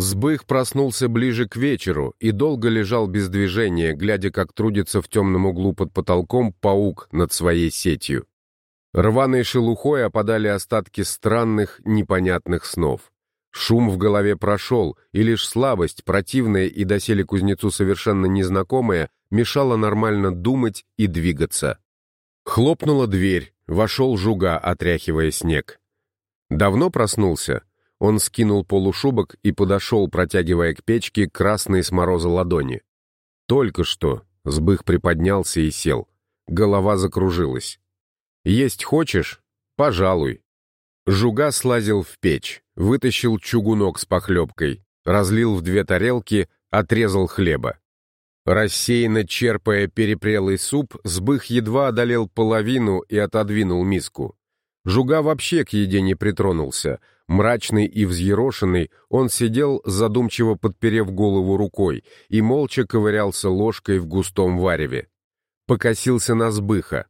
Сбых проснулся ближе к вечеру и долго лежал без движения, глядя, как трудится в темном углу под потолком паук над своей сетью. Рваной шелухой опадали остатки странных, непонятных снов. Шум в голове прошел, и лишь слабость, противная и доселе кузнецу совершенно незнакомая, мешала нормально думать и двигаться. Хлопнула дверь, вошел жуга, отряхивая снег. Давно проснулся? Он скинул полушубок и подошел, протягивая к печке красные с мороза ладони. Только что сбых приподнялся и сел. Голова закружилась. «Есть хочешь? Пожалуй». Жуга слазил в печь, вытащил чугунок с похлебкой, разлил в две тарелки, отрезал хлеба. Рассеянно черпая перепрелый суп, сбых едва одолел половину и отодвинул миску. Жуга вообще к еде не притронулся. Мрачный и взъерошенный, он сидел, задумчиво подперев голову рукой, и молча ковырялся ложкой в густом вареве. Покосился на сбыха.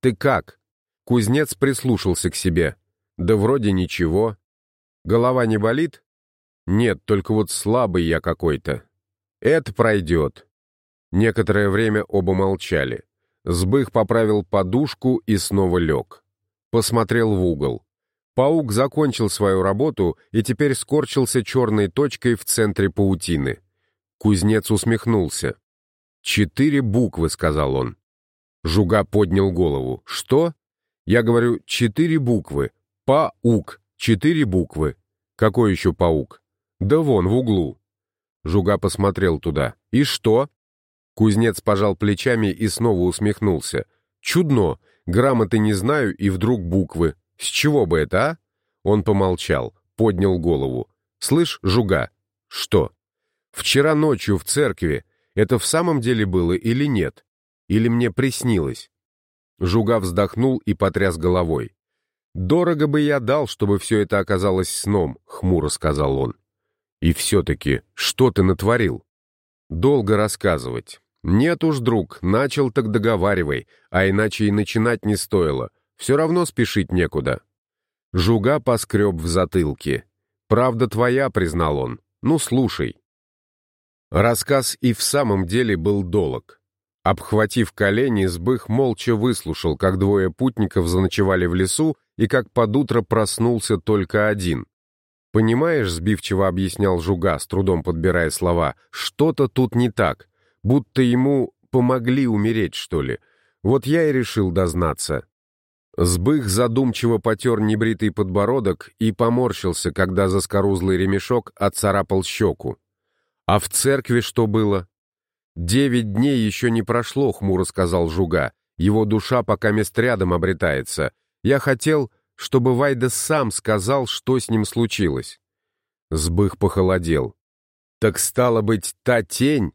«Ты как?» Кузнец прислушался к себе. «Да вроде ничего. Голова не болит?» «Нет, только вот слабый я какой-то». «Это пройдет». Некоторое время оба молчали. Сбых поправил подушку и снова лег посмотрел в угол. Паук закончил свою работу и теперь скорчился черной точкой в центре паутины. Кузнец усмехнулся. «Четыре буквы», — сказал он. Жуга поднял голову. «Что?» «Я говорю, четыре буквы. Паук. Четыре буквы. Какой еще паук?» «Да вон, в углу». Жуга посмотрел туда. «И что?» Кузнец пожал плечами и снова усмехнулся. «Чудно. Грамоты не знаю, и вдруг буквы. С чего бы это, а?» Он помолчал, поднял голову. «Слышь, жуга?» «Что?» «Вчера ночью в церкви. Это в самом деле было или нет? Или мне приснилось?» Жуга вздохнул и потряс головой. «Дорого бы я дал, чтобы все это оказалось сном», — хмуро сказал он. «И все-таки, что ты натворил?» «Долго рассказывать. «Нет уж, друг, начал так договаривай, а иначе и начинать не стоило. Все равно спешить некуда». Жуга поскреб в затылке. «Правда твоя», — признал он. «Ну, слушай». Рассказ и в самом деле был долог. Обхватив колени, Сбых молча выслушал, как двое путников заночевали в лесу и как под утро проснулся только один. «Понимаешь», — сбивчиво объяснял Жуга, с трудом подбирая слова, — «что-то тут не так. Будто ему помогли умереть, что ли. Вот я и решил дознаться. Сбых задумчиво потер небритый подбородок и поморщился, когда заскорузлый ремешок отцарапал щеку. «А в церкви что было?» «Девять дней еще не прошло», — хмуро сказал Жуга. «Его душа пока мест рядом обретается. Я хотел, чтобы Вайда сам сказал, что с ним случилось». Сбых похолодел. «Так стало быть, та тень,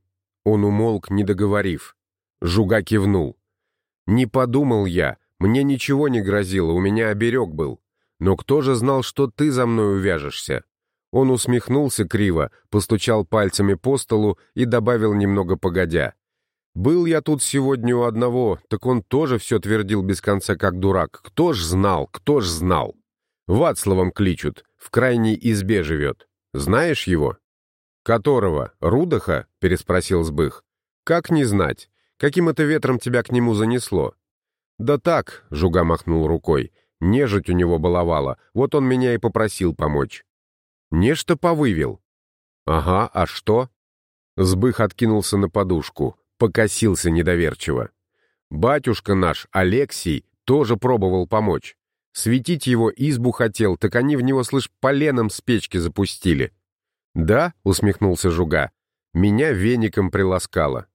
он умолк, не договорив. Жуга кивнул. «Не подумал я. Мне ничего не грозило, у меня оберег был. Но кто же знал, что ты за мной увяжешься?» Он усмехнулся криво, постучал пальцами по столу и добавил немного погодя. «Был я тут сегодня у одного, так он тоже все твердил без конца, как дурак. Кто ж знал, кто ж знал? Вацлавом кличут, в крайней избе живет. Знаешь его?» «Которого? Рудаха?» — переспросил Сбых. «Как не знать? Каким это ветром тебя к нему занесло?» «Да так», — Жуга махнул рукой, — «нежить у него баловала, вот он меня и попросил помочь». «Нечто повывел». «Ага, а что?» Сбых откинулся на подушку, покосился недоверчиво. «Батюшка наш, Алексий, тоже пробовал помочь. Светить его избу хотел, так они в него, слышь, поленом с печки запустили. «Да», — усмехнулся Жуга, — «меня веником приласкало».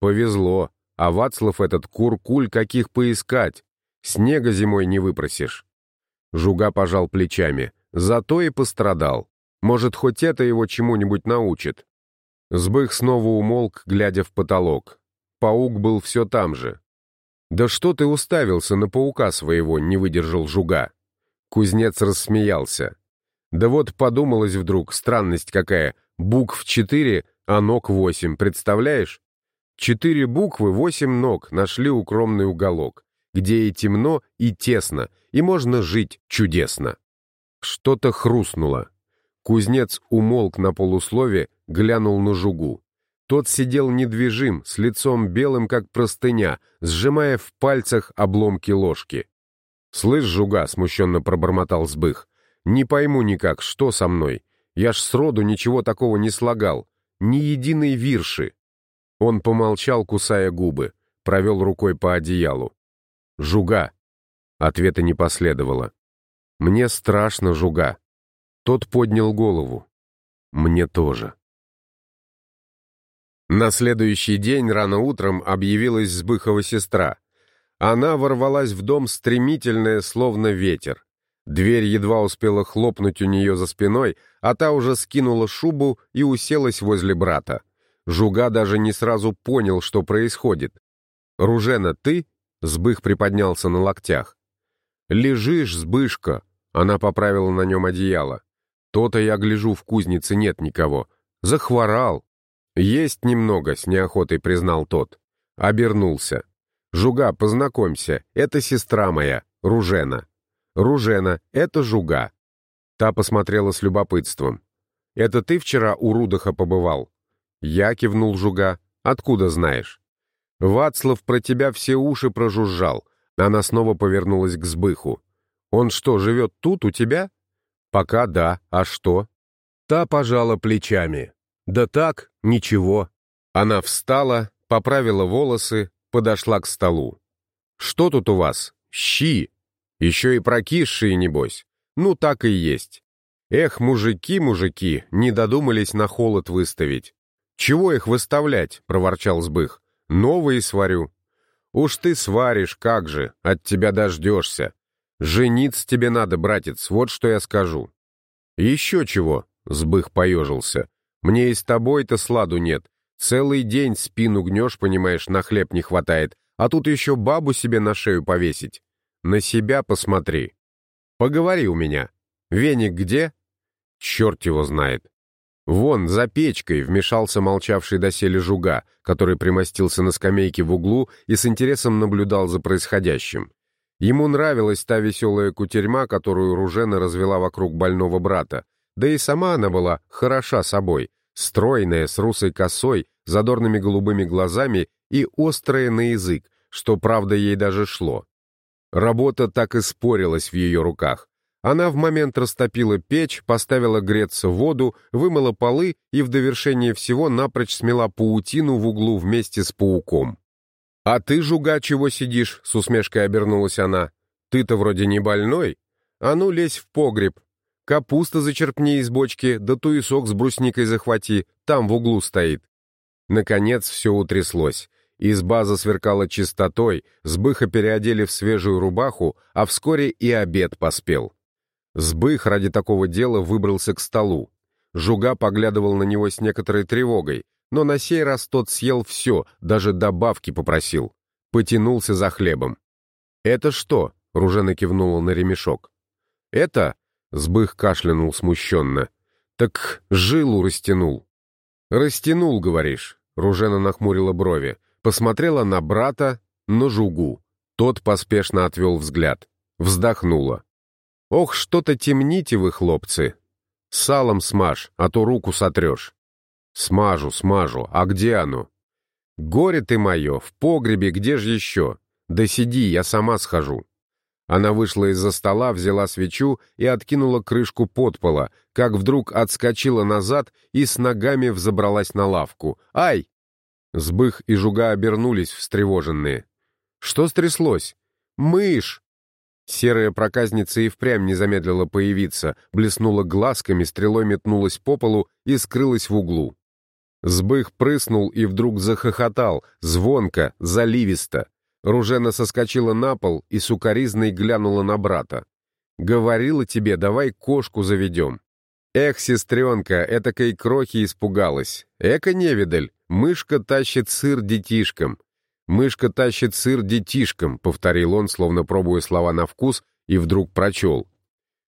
«Повезло, а Вацлав этот кур-куль каких поискать. Снега зимой не выпросишь». Жуга пожал плечами. Зато и пострадал. Может, хоть это его чему-нибудь научит. Сбых снова умолк, глядя в потолок. Паук был все там же. «Да что ты уставился на паука своего?» — не выдержал Жуга. Кузнец рассмеялся. Да вот подумалось вдруг, странность какая, букв четыре, а ног восемь, представляешь? Четыре буквы, восемь ног, нашли укромный уголок, где и темно, и тесно, и можно жить чудесно. Что-то хрустнуло. Кузнец умолк на полуслове, глянул на жугу. Тот сидел недвижим, с лицом белым, как простыня, сжимая в пальцах обломки ложки. «Слышь, жуга», — смущенно пробормотал Сбых, — «не пойму никак, что со мной. Я ж сроду ничего такого не слагал. Ни единой вирши». Он помолчал, кусая губы, провел рукой по одеялу. «Жуга». Ответа не последовало. «Мне страшно, жуга». Тот поднял голову. Мне тоже. На следующий день рано утром объявилась Сбыхова сестра. Она ворвалась в дом стремительная, словно ветер. Дверь едва успела хлопнуть у нее за спиной, а та уже скинула шубу и уселась возле брата. Жуга даже не сразу понял, что происходит. «Ружена, ты?» — Сбых приподнялся на локтях. «Лежишь, Сбышка!» — она поправила на нем одеяло. То-то я гляжу, в кузнице нет никого. Захворал. Есть немного, с неохотой признал тот. Обернулся. Жуга, познакомься, это сестра моя, Ружена. Ружена, это Жуга. Та посмотрела с любопытством. «Это ты вчера у Рудоха побывал?» Я кивнул Жуга. «Откуда знаешь?» «Вацлав про тебя все уши прожужжал». Она снова повернулась к Сбыху. «Он что, живет тут, у тебя?» «Пока да, а что?» Та пожала плечами. «Да так, ничего». Она встала, поправила волосы, подошла к столу. «Что тут у вас? Щи! Еще и прокисшие, небось. Ну, так и есть. Эх, мужики, мужики, не додумались на холод выставить. Чего их выставлять?» — проворчал Сбых. «Новые сварю». «Уж ты сваришь, как же, от тебя дождешься. «Жениться тебе надо, братец, вот что я скажу». «Еще чего?» — Сбых поежился. «Мне и с тобой-то сладу нет. Целый день спину гнешь, понимаешь, на хлеб не хватает, а тут еще бабу себе на шею повесить. На себя посмотри. Поговори у меня. Веник где?» «Черт его знает». «Вон, за печкой», — вмешался молчавший доселе жуга, который примостился на скамейке в углу и с интересом наблюдал за происходящим. Ему нравилась та веселая кутерьма, которую Ружена развела вокруг больного брата, да и сама она была хороша собой, стройная, с русой косой, задорными голубыми глазами и острая на язык, что, правда, ей даже шло. Работа так и спорилась в ее руках. Она в момент растопила печь, поставила греться воду, вымыла полы и в довершение всего напрочь смела паутину в углу вместе с пауком. «А ты, жуга, чего сидишь?» — с усмешкой обернулась она. «Ты-то вроде не больной? А ну, лезь в погреб. Капуста зачерпни из бочки, да туесок с брусникой захвати, там в углу стоит». Наконец все утряслось. Изба засверкала чистотой, сбыха переодели в свежую рубаху, а вскоре и обед поспел. Сбых ради такого дела выбрался к столу. Жуга поглядывал на него с некоторой тревогой, но на сей раз тот съел все, даже добавки попросил. Потянулся за хлебом. «Это что?» — Ружена кивнула на ремешок. «Это?» — Сбых кашлянул смущенно. «Так жилу растянул». «Растянул, говоришь?» — Ружена нахмурила брови. Посмотрела на брата, на жугу. Тот поспешно отвел взгляд. Вздохнула. «Ох, что-то темните вы, хлопцы! Салом смажь, а то руку сотрешь». «Смажу, смажу. А где оно?» «Горе ты мое, в погребе, где же еще? Да сиди, я сама схожу». Она вышла из-за стола, взяла свечу и откинула крышку подпола, как вдруг отскочила назад и с ногами взобралась на лавку. «Ай!» Сбых и Жуга обернулись, встревоженные. «Что стряслось?» «Мышь!» Серая проказница и впрямь не замедлила появиться, блеснула глазками, стрелой метнулась по полу и скрылась в углу. Сбых прыснул и вдруг захохотал, звонко, заливисто. Ружена соскочила на пол и сукоризной глянула на брата. «Говорила тебе, давай кошку заведем». Эх, сестренка, этакой крохи испугалась. Эка невидаль, мышка тащит сыр детишкам. Мышка тащит сыр детишкам, повторил он, словно пробуя слова на вкус, и вдруг прочел.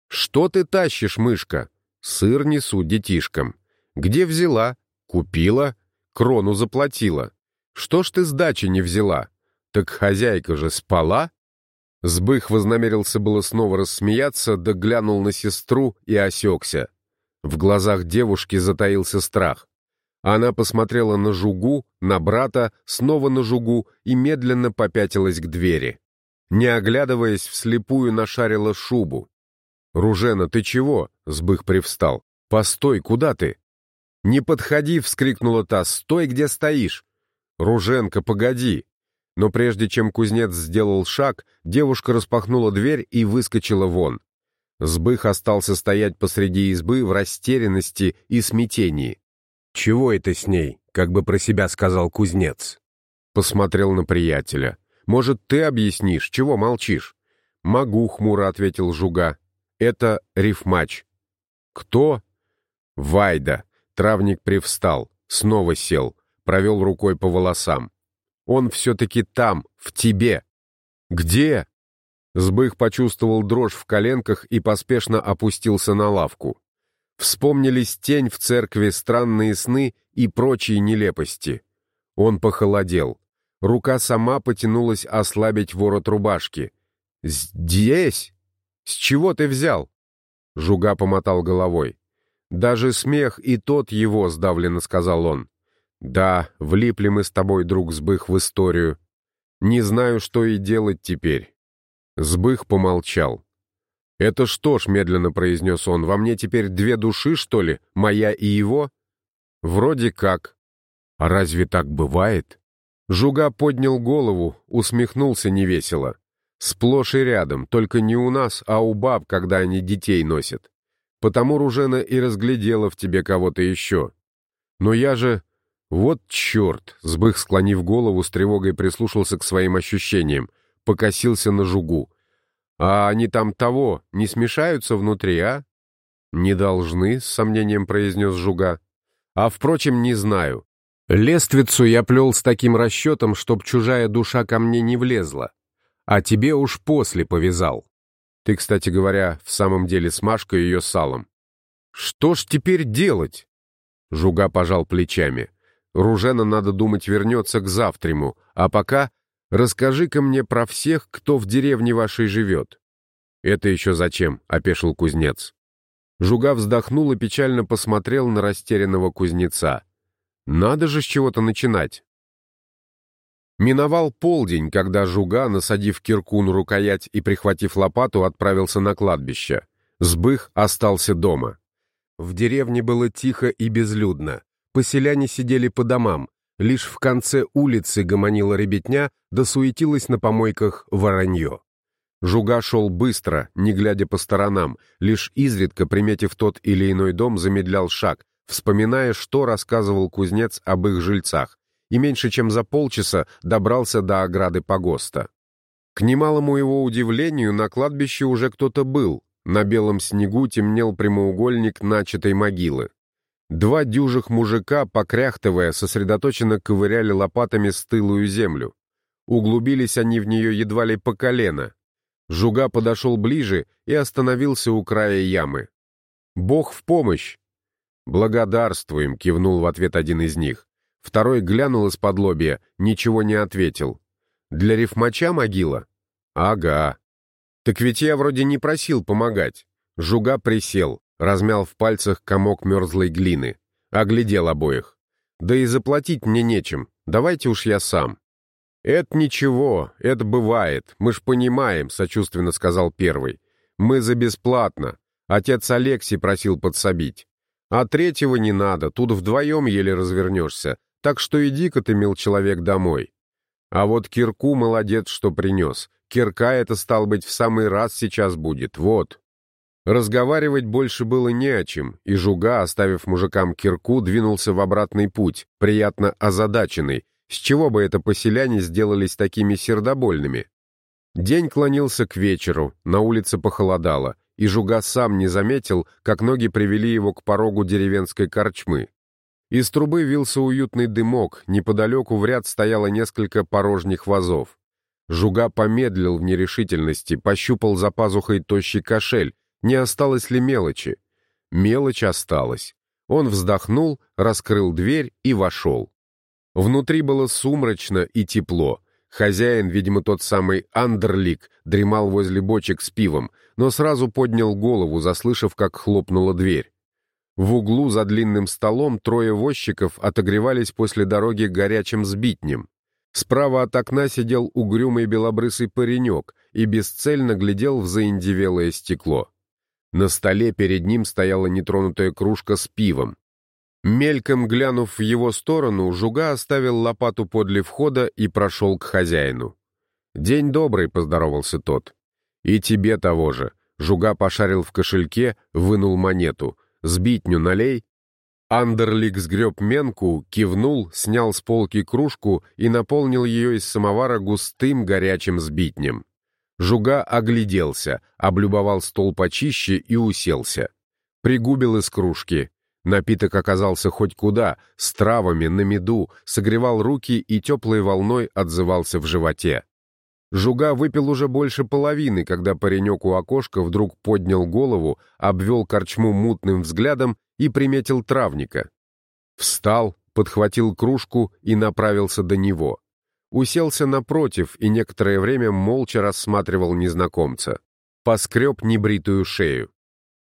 Что ты тащишь, мышка? Сыр несу детишкам. Где взяла? Купила, крону заплатила. Что ж ты сдачи не взяла? Так хозяйка же спала? Сбых вознамерился было снова рассмеяться, да глянул на сестру и осекся. В глазах девушки затаился страх. Она посмотрела на Жугу, на брата, снова на Жугу и медленно попятилась к двери. Не оглядываясь, вслепую нашарила шубу. «Ружена, ты чего?» — Сбых привстал. «Постой, куда ты?» «Не подходи!» — вскрикнула та. «Стой, где стоишь!» «Руженка, погоди!» Но прежде чем кузнец сделал шаг, девушка распахнула дверь и выскочила вон. Сбых остался стоять посреди избы в растерянности и смятении. «Чего это с ней?» — как бы про себя сказал кузнец. Посмотрел на приятеля. «Может, ты объяснишь, чего молчишь?» «Могу», — хмуро ответил Жуга. «Это рифмач». «Кто?» «Вайда». Травник привстал, снова сел, провел рукой по волосам. «Он все-таки там, в тебе». «Где?» Сбых почувствовал дрожь в коленках и поспешно опустился на лавку. Вспомнились тень в церкви, странные сны и прочие нелепости. Он похолодел. Рука сама потянулась ослабить ворот рубашки. «Здесь? С чего ты взял?» Жуга помотал головой. «Даже смех и тот его», — сдавленно сказал он. «Да, влипли мы с тобой, друг Сбых, в историю. Не знаю, что и делать теперь». Сбых помолчал. «Это что ж», — медленно произнес он, — «во мне теперь две души, что ли, моя и его?» «Вроде как». «А разве так бывает?» Жуга поднял голову, усмехнулся невесело. «Сплошь и рядом, только не у нас, а у баб, когда они детей носят. Потому Ружена и разглядела в тебе кого-то еще. Но я же... Вот черт!» Сбых, склонив голову, с тревогой прислушался к своим ощущениям, покосился на Жугу. «А они там того, не смешаются внутри, а?» «Не должны», — с сомнением произнес Жуга. «А, впрочем, не знаю. Лествицу я плел с таким расчетом, чтоб чужая душа ко мне не влезла. А тебе уж после повязал. Ты, кстати говоря, в самом деле смажка ее салом. Что ж теперь делать?» Жуга пожал плечами. «Ружена, надо думать, вернется к завтраму, а пока Расскажи-ка мне про всех, кто в деревне вашей живет». «Это еще зачем?» — опешил кузнец. Жуга вздохнул и печально посмотрел на растерянного кузнеца. «Надо же с чего-то начинать». Миновал полдень, когда Жуга, насадив кирку на рукоять и прихватив лопату, отправился на кладбище. Сбых остался дома. В деревне было тихо и безлюдно. Поселяне сидели по домам, Лишь в конце улицы гомонила ребятня, да на помойках воронье. Жуга шел быстро, не глядя по сторонам, лишь изредка, приметив тот или иной дом, замедлял шаг, вспоминая, что рассказывал кузнец об их жильцах, и меньше чем за полчаса добрался до ограды погоста. К немалому его удивлению, на кладбище уже кто-то был, на белом снегу темнел прямоугольник начатой могилы. Два дюжих мужика, покряхтывая, сосредоточенно ковыряли лопатами стылую землю. Углубились они в нее едва ли по колено. Жуга подошел ближе и остановился у края ямы. «Бог в помощь!» «Благодарствуем!» — кивнул в ответ один из них. Второй глянул из-под лобья, ничего не ответил. «Для рифмача могила?» «Ага». «Так ведь я вроде не просил помогать». Жуга присел размял в пальцах комок мерзлой глины, оглядел обоих. «Да и заплатить мне нечем, давайте уж я сам». «Это ничего, это бывает, мы ж понимаем», — сочувственно сказал первый. «Мы за бесплатно. Отец Алексей просил подсобить. А третьего не надо, тут вдвоем еле развернешься, так что иди-ка ты, мил человек, домой». А вот кирку молодец, что принес. Кирка это, стал быть, в самый раз сейчас будет, вот. Разговаривать больше было не о чем, и Жуга, оставив мужикам кирку, двинулся в обратный путь, приятно озадаченный, с чего бы это поселяне сделались такими сердобольными. День клонился к вечеру, на улице похолодало, и Жуга сам не заметил, как ноги привели его к порогу деревенской корчмы. Из трубы вился уютный дымок, неподалеку в ряд стояло несколько порожних вазов. Жуга помедлил в нерешительности, пощупал за пазухой тощий кошель, не осталось ли мелочи. Мелочь осталась. Он вздохнул, раскрыл дверь и вошел. Внутри было сумрачно и тепло. Хозяин, видимо, тот самый Андерлик, дремал возле бочек с пивом, но сразу поднял голову, заслышав, как хлопнула дверь. В углу за длинным столом трое возчиков отогревались после дороги горячим сбитнем. Справа от окна сидел угрюмый белобрысый паренек и бесцельно глядел в заиндевелое стекло. На столе перед ним стояла нетронутая кружка с пивом. Мельком глянув в его сторону, Жуга оставил лопату подле входа и прошел к хозяину. «День добрый», — поздоровался тот. «И тебе того же». Жуга пошарил в кошельке, вынул монету — сбитню налей». Андерлик сгреб менку, кивнул, снял с полки кружку и наполнил ее из самовара густым горячим сбитнем. Жуга огляделся, облюбовал стол почище и уселся. Пригубил из кружки. Напиток оказался хоть куда, с травами, на меду, согревал руки и теплой волной отзывался в животе. Жуга выпил уже больше половины, когда паренек у окошка вдруг поднял голову, обвел корчму мутным взглядом и приметил травника. Встал, подхватил кружку и направился до него. Уселся напротив и некоторое время молча рассматривал незнакомца. Поскреб небритую шею.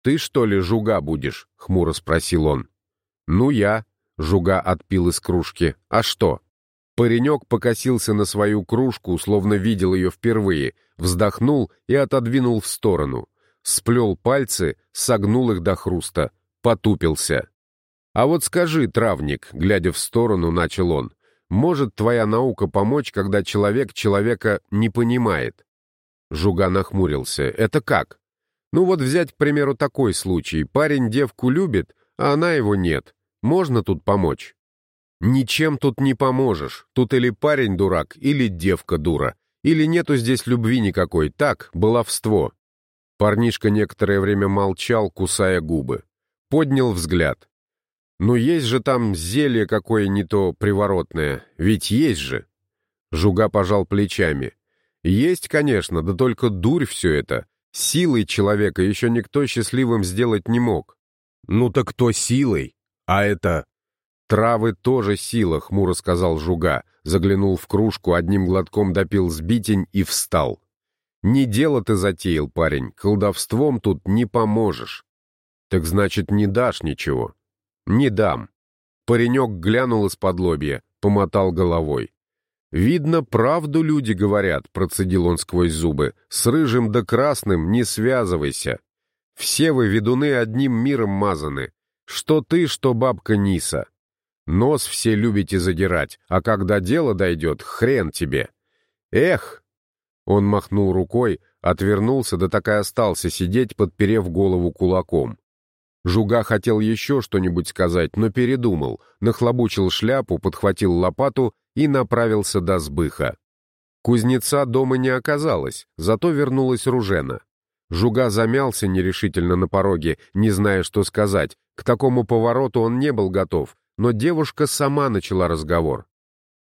«Ты, что ли, жуга будешь?» — хмуро спросил он. «Ну, я». Жуга отпил из кружки. «А что?» Паренек покосился на свою кружку, словно видел ее впервые, вздохнул и отодвинул в сторону. Сплел пальцы, согнул их до хруста, потупился. «А вот скажи, травник», — глядя в сторону, начал он, «может твоя наука помочь, когда человек человека не понимает?» Жуга нахмурился. «Это как?» «Ну вот взять, к примеру, такой случай. Парень девку любит, а она его нет. Можно тут помочь?» Ничем тут не поможешь. Тут или парень дурак, или девка дура. Или нету здесь любви никакой. Так, баловство. Парнишка некоторое время молчал, кусая губы. Поднял взгляд. Ну есть же там зелье какое не то приворотное. Ведь есть же. Жуга пожал плечами. Есть, конечно, да только дурь все это. Силой человека еще никто счастливым сделать не мог. Ну так кто силой? А это «Травы тоже сила», — хмуро сказал Жуга, заглянул в кружку, одним глотком допил сбитень и встал. «Не дело ты затеял, парень, колдовством тут не поможешь». «Так значит, не дашь ничего?» «Не дам». Паренек глянул из-под лобья, помотал головой. «Видно, правду люди говорят», — процедил он сквозь зубы. «С рыжим да красным не связывайся. Все вы, ведуны, одним миром мазаны. Что ты, что бабка Ниса. Нос все любите задирать, а когда дело дойдет, хрен тебе. Эх!» Он махнул рукой, отвернулся, да так и остался сидеть, подперев голову кулаком. Жуга хотел еще что-нибудь сказать, но передумал, нахлобучил шляпу, подхватил лопату и направился до сбыха. Кузнеца дома не оказалось, зато вернулась Ружена. Жуга замялся нерешительно на пороге, не зная, что сказать. К такому повороту он не был готов, но девушка сама начала разговор.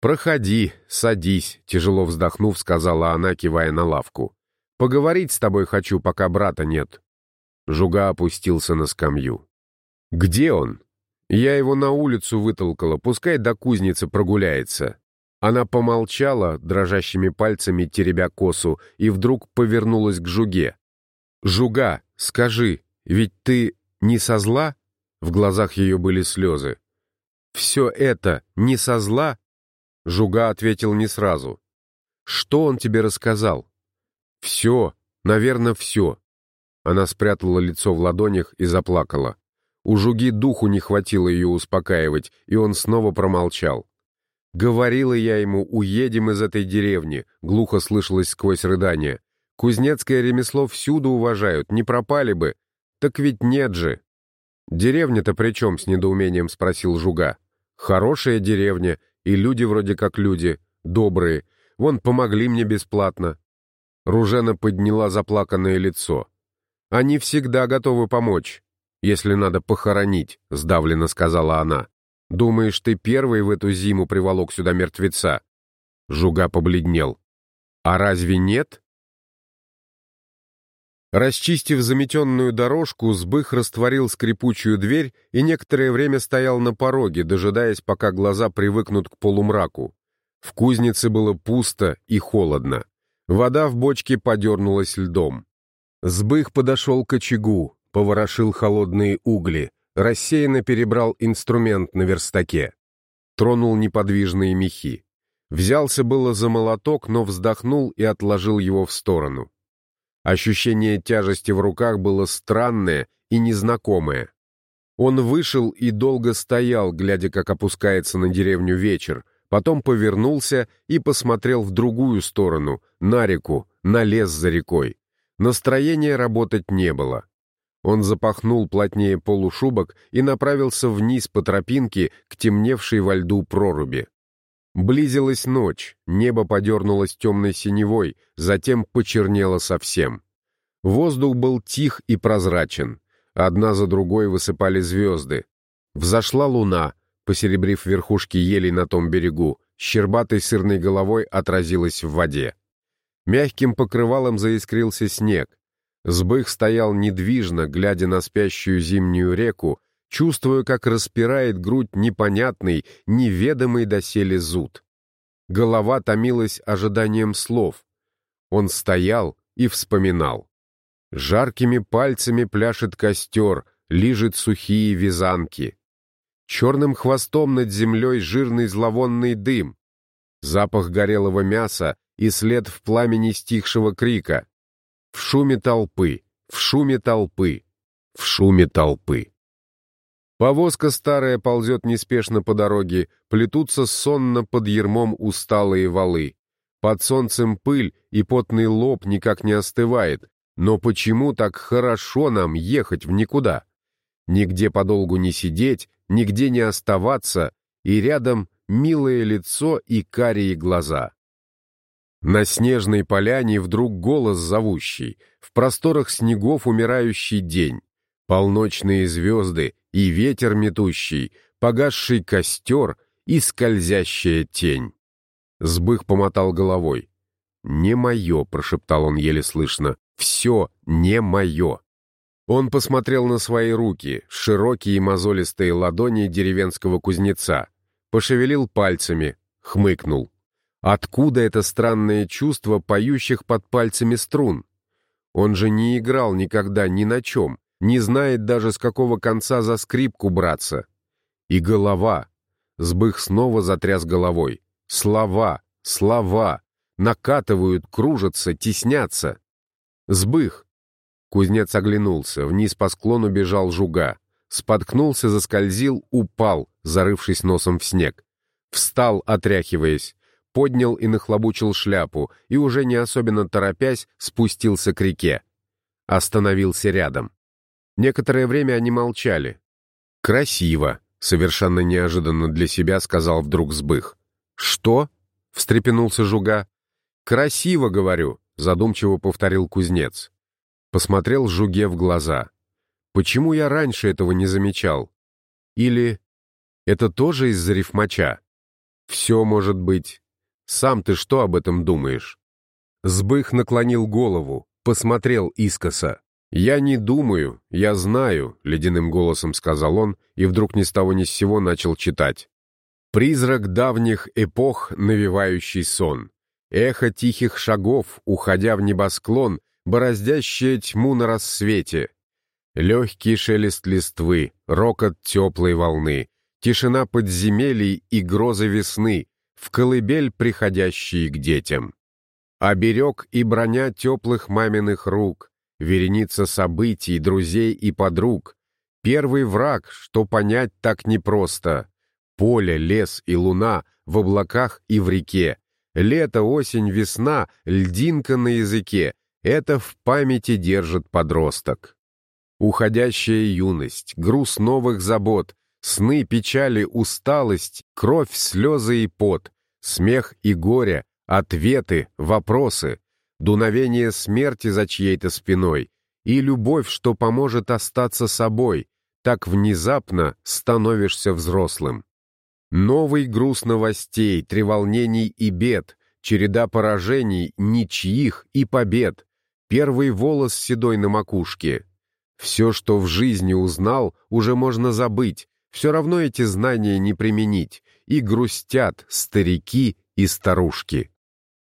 «Проходи, садись», — тяжело вздохнув, сказала она, кивая на лавку. «Поговорить с тобой хочу, пока брата нет». Жуга опустился на скамью. «Где он?» «Я его на улицу вытолкала, пускай до кузницы прогуляется». Она помолчала, дрожащими пальцами теребя косу, и вдруг повернулась к Жуге. «Жуга, скажи, ведь ты не со зла?» В глазах ее были слезы. «Все это не со зла?» Жуга ответил не сразу. «Что он тебе рассказал?» «Все, наверное, все». Она спрятала лицо в ладонях и заплакала. У Жуги духу не хватило ее успокаивать, и он снова промолчал. «Говорила я ему, уедем из этой деревни», — глухо слышалось сквозь рыдание. «Кузнецкое ремесло всюду уважают, не пропали бы. Так ведь нет же». «Деревня-то при чем?» — с недоумением спросил Жуга. Хорошая деревня, и люди вроде как люди, добрые. Вон помогли мне бесплатно. Ружена подняла заплаканное лицо. Они всегда готовы помочь, если надо похоронить, сдавленно сказала она. Думаешь, ты первый в эту зиму приволок сюда мертвеца? Жуга побледнел. А разве нет? Расчистив заметенную дорожку, Сбых растворил скрипучую дверь и некоторое время стоял на пороге, дожидаясь, пока глаза привыкнут к полумраку. В кузнице было пусто и холодно. Вода в бочке подернулась льдом. Сбых подошел к очагу, поворошил холодные угли, рассеянно перебрал инструмент на верстаке. Тронул неподвижные мехи. Взялся было за молоток, но вздохнул и отложил его в сторону. Ощущение тяжести в руках было странное и незнакомое. Он вышел и долго стоял, глядя, как опускается на деревню вечер, потом повернулся и посмотрел в другую сторону, на реку, на лес за рекой. Настроения работать не было. Он запахнул плотнее полушубок и направился вниз по тропинке к темневшей во льду проруби. Близилась ночь, небо подернулось темной синевой, затем почернело совсем. Воздух был тих и прозрачен. Одна за другой высыпали звезды. Взошла луна, посеребрив верхушки елей на том берегу, щербатой сырной головой отразилась в воде. Мягким покрывалом заискрился снег. Сбых стоял недвижно, глядя на спящую зимнюю реку, чувствуя, как распирает грудь непонятный, неведомый доселе зуд. Голова томилась ожиданием слов. Он стоял и вспоминал. Жаркими пальцами пляшет костер, лижет сухие вязанки. Черным хвостом над землей жирный зловонный дым. Запах горелого мяса и след в пламени стихшего крика. В шуме толпы, в шуме толпы, в шуме толпы. Повозка старая ползет неспешно по дороге, плетутся сонно под ермом усталые валы. Под солнцем пыль и потный лоб никак не остывает. Но почему так хорошо нам ехать в никуда? Нигде подолгу не сидеть, нигде не оставаться, и рядом милое лицо и карие глаза. На снежной поляне вдруг голос зовущий, в просторах снегов умирающий день, полночные звезды и ветер метущий, погасший костер и скользящая тень. Сбых помотал головой. «Не мое», — прошептал он еле слышно, — «все не мое». Он посмотрел на свои руки, широкие мозолистые ладони деревенского кузнеца, пошевелил пальцами, хмыкнул. Откуда это странное чувство поющих под пальцами струн? Он же не играл никогда ни на чем, не знает даже, с какого конца за скрипку браться. И голова. Сбых снова затряс головой. Слова, слова. Накатывают, кружатся, теснятся. Сбых. Кузнец оглянулся, вниз по склону бежал жуга. Споткнулся, заскользил, упал, зарывшись носом в снег. Встал, отряхиваясь поднял и нахлобучил шляпу, и уже не особенно торопясь, спустился к реке. Остановился рядом. Некоторое время они молчали. «Красиво», — совершенно неожиданно для себя сказал вдруг Сбых. «Что?» — встрепенулся Жуга. «Красиво, говорю», — задумчиво повторил кузнец. Посмотрел Жуге в глаза. «Почему я раньше этого не замечал?» Или «Это тоже из-за рифмача?» «Все может быть. Сам ты что об этом думаешь?» Сбых наклонил голову, посмотрел искоса. «Я не думаю, я знаю», — ледяным голосом сказал он, и вдруг ни с того ни с сего начал читать. «Призрак давних эпох, навевающий сон. Эхо тихих шагов, уходя в небосклон, бороздящее тьму на рассвете. Легкий шелест листвы, рокот теплой волны, тишина подземелий и грозы весны, в колыбель, приходящие к детям. Оберег и броня теплых маминых рук, вереница событий, друзей и подруг, первый враг, что понять так непросто, поле, лес и луна в облаках и в реке, лето, осень, весна, льдинка на языке, это в памяти держит подросток. Уходящая юность, груз новых забот, Сны, печали, усталость, кровь, слезы и пот, смех и горе, ответы, вопросы, дуновение смерти за чьей-то спиной и любовь, что поможет остаться собой, так внезапно становишься взрослым. Новый груз новостей, треволнений и бед, череда поражений, ничьих и побед, первый волос седой на макушке. Все, что в жизни узнал, уже можно забыть, все равно эти знания не применить, и грустят старики и старушки.